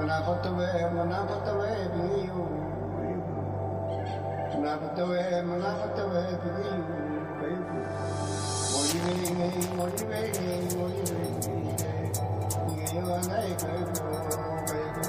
Manapataway, Manapataway, Pigayu. Manapataway, Manapataway, Pigayu. Moni Vay Ngay, Moni Vay Ngay, Moni Vay Ngay. Pigayu Anay Kayo, Kayo.